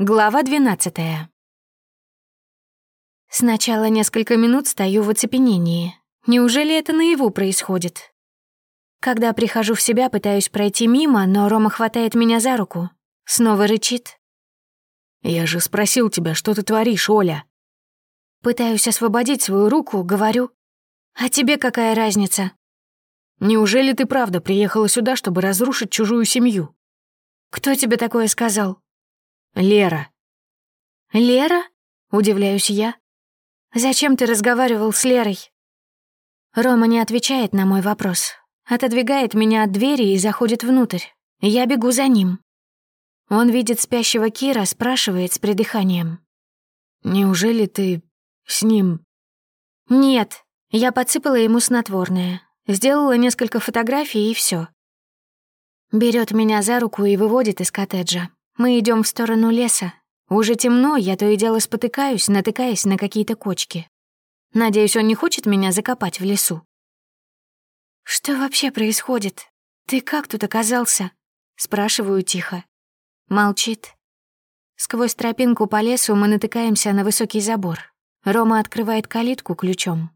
Глава 12 Сначала несколько минут стою в оцепенении. Неужели это наяву происходит? Когда прихожу в себя, пытаюсь пройти мимо, но Рома хватает меня за руку. Снова рычит. «Я же спросил тебя, что ты творишь, Оля?» Пытаюсь освободить свою руку, говорю. «А тебе какая разница?» «Неужели ты правда приехала сюда, чтобы разрушить чужую семью?» «Кто тебе такое сказал?» Лера. Лера? Удивляюсь я. Зачем ты разговаривал с Лерой? Рома не отвечает на мой вопрос. Отодвигает меня от двери и заходит внутрь. Я бегу за ним. Он видит спящего Кира, спрашивает с придыханием. «Неужели ты с ним?» «Нет». Я подсыпала ему снотворное. Сделала несколько фотографий, и все. Берет меня за руку и выводит из коттеджа. Мы идем в сторону леса. Уже темно, я то и дело спотыкаюсь, натыкаясь на какие-то кочки. Надеюсь, он не хочет меня закопать в лесу. «Что вообще происходит? Ты как тут оказался?» Спрашиваю тихо. Молчит. Сквозь тропинку по лесу мы натыкаемся на высокий забор. Рома открывает калитку ключом.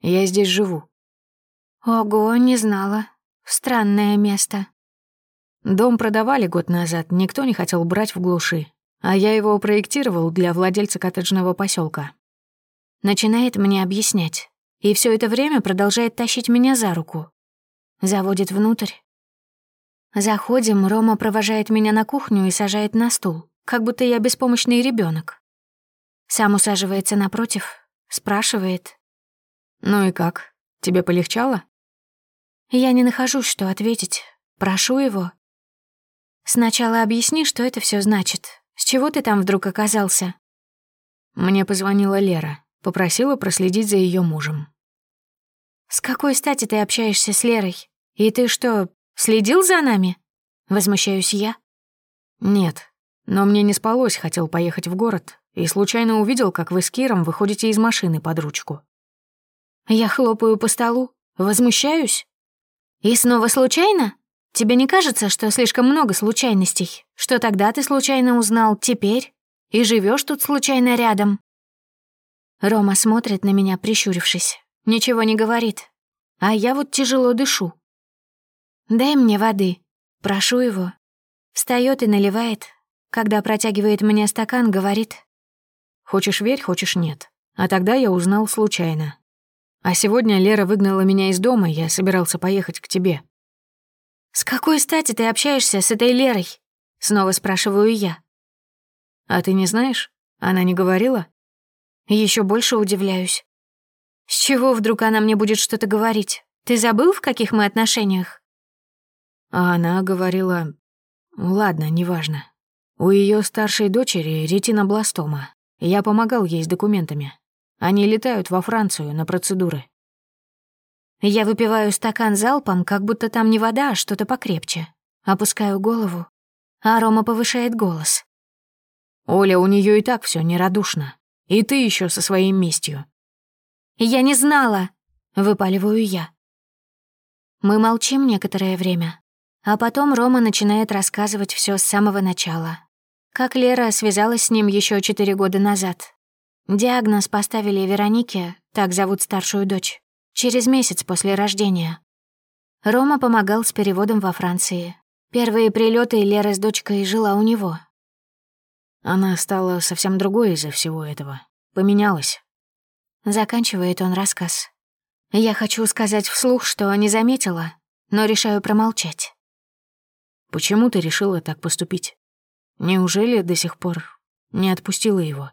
«Я здесь живу». «Ого, не знала. Странное место. Дом продавали год назад, никто не хотел брать в глуши. А я его проектировал для владельца коттеджного поселка. Начинает мне объяснять. И все это время продолжает тащить меня за руку. Заводит внутрь. Заходим, Рома провожает меня на кухню и сажает на стул, как будто я беспомощный ребенок. Сам усаживается напротив, спрашивает. «Ну и как? Тебе полегчало?» Я не нахожу, что ответить. Прошу его, Сначала объясни, что это все значит. С чего ты там вдруг оказался? Мне позвонила Лера, попросила проследить за ее мужем. С какой стати ты общаешься с Лерой? И ты что, следил за нами? Возмущаюсь я. Нет, но мне не спалось, хотел поехать в город и случайно увидел, как вы с Киром выходите из машины под ручку. Я хлопаю по столу, возмущаюсь. И снова случайно? Тебе не кажется, что слишком много случайностей? Что тогда ты случайно узнал, теперь? И живешь тут случайно рядом?» Рома смотрит на меня, прищурившись. Ничего не говорит. А я вот тяжело дышу. «Дай мне воды». Прошу его. Встает и наливает. Когда протягивает мне стакан, говорит. «Хочешь верь, хочешь нет. А тогда я узнал случайно. А сегодня Лера выгнала меня из дома, я собирался поехать к тебе. «С какой стати ты общаешься с этой Лерой?» — снова спрашиваю я. «А ты не знаешь? Она не говорила?» Еще больше удивляюсь. «С чего вдруг она мне будет что-то говорить? Ты забыл, в каких мы отношениях?» А она говорила... «Ладно, неважно. У ее старшей дочери ретинобластома. Я помогал ей с документами. Они летают во Францию на процедуры». Я выпиваю стакан залпом, как будто там не вода, а что-то покрепче. Опускаю голову, а Рома повышает голос. «Оля, у нее и так все нерадушно. И ты еще со своей местью». «Я не знала!» — выпаливаю я. Мы молчим некоторое время, а потом Рома начинает рассказывать все с самого начала. Как Лера связалась с ним еще четыре года назад. Диагноз поставили Веронике, так зовут старшую дочь. Через месяц после рождения. Рома помогал с переводом во Франции. Первые прилеты Лера с дочкой жила у него. Она стала совсем другой из-за всего этого. Поменялась. Заканчивает он рассказ. Я хочу сказать вслух, что не заметила, но решаю промолчать. Почему ты решила так поступить? Неужели до сих пор не отпустила его?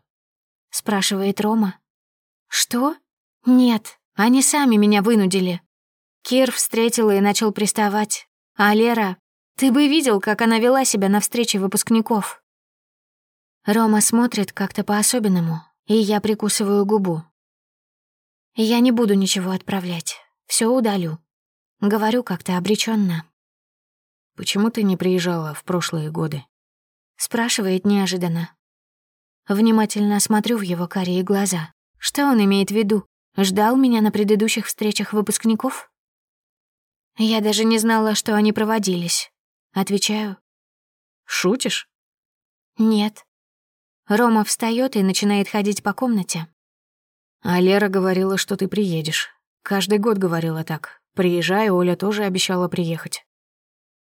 Спрашивает Рома. Что? Нет, они сами меня вынудили. Кир встретил и начал приставать. А Лера... Ты бы видел, как она вела себя на встрече выпускников. Рома смотрит как-то по-особенному, и я прикусываю губу. Я не буду ничего отправлять. Все удалю. Говорю как-то обреченно. «Почему ты не приезжала в прошлые годы?» Спрашивает неожиданно. Внимательно смотрю в его карие глаза. Что он имеет в виду? Ждал меня на предыдущих встречах выпускников? Я даже не знала, что они проводились. Отвечаю. Шутишь? Нет. Рома встает и начинает ходить по комнате. А Лера говорила, что ты приедешь. Каждый год говорила так. Приезжай, Оля тоже обещала приехать.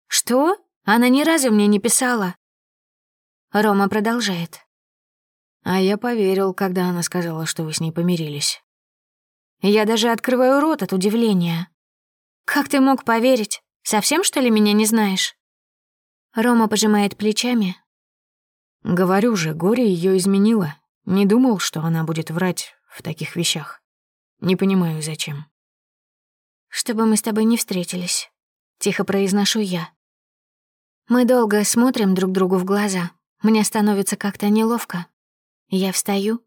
Что? Она ни разу мне не писала. Рома продолжает. А я поверил, когда она сказала, что вы с ней помирились. Я даже открываю рот от удивления. «Как ты мог поверить? Совсем, что ли, меня не знаешь?» Рома пожимает плечами. «Говорю же, горе ее изменило. Не думал, что она будет врать в таких вещах. Не понимаю, зачем». «Чтобы мы с тобой не встретились», — тихо произношу я. Мы долго смотрим друг другу в глаза. Мне становится как-то неловко. Я встаю.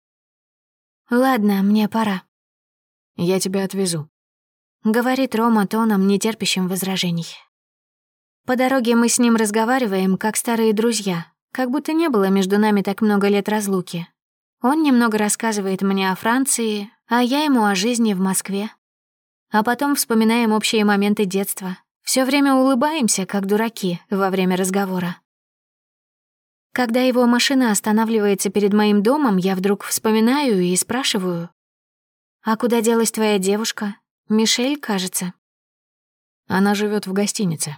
«Ладно, мне пора». Я тебя отвезу», — говорит Рома тоном, не терпящим возражений. По дороге мы с ним разговариваем, как старые друзья, как будто не было между нами так много лет разлуки. Он немного рассказывает мне о Франции, а я ему о жизни в Москве. А потом вспоминаем общие моменты детства. Все время улыбаемся, как дураки, во время разговора. Когда его машина останавливается перед моим домом, я вдруг вспоминаю и спрашиваю, «А куда делась твоя девушка? Мишель, кажется?» «Она живет в гостинице».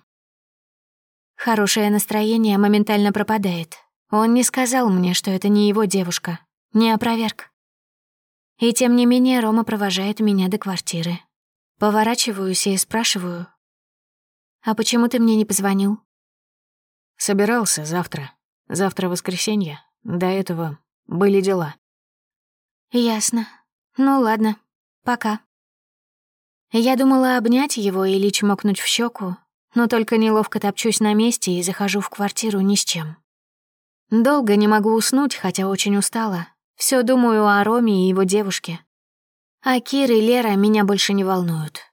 Хорошее настроение моментально пропадает. Он не сказал мне, что это не его девушка. Не опроверг. И тем не менее Рома провожает меня до квартиры. Поворачиваюсь и спрашиваю. «А почему ты мне не позвонил?» «Собирался завтра. Завтра воскресенье. До этого были дела». «Ясно. Ну ладно, пока. Я думала обнять его или чмокнуть в щеку, но только неловко топчусь на месте и захожу в квартиру ни с чем. Долго не могу уснуть, хотя очень устала. Все думаю о Роме и его девушке. А Кир и Лера меня больше не волнуют.